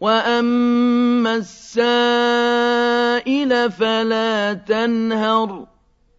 وَأَمَّا السَّائِلَ فَلَا تَنْهَرْ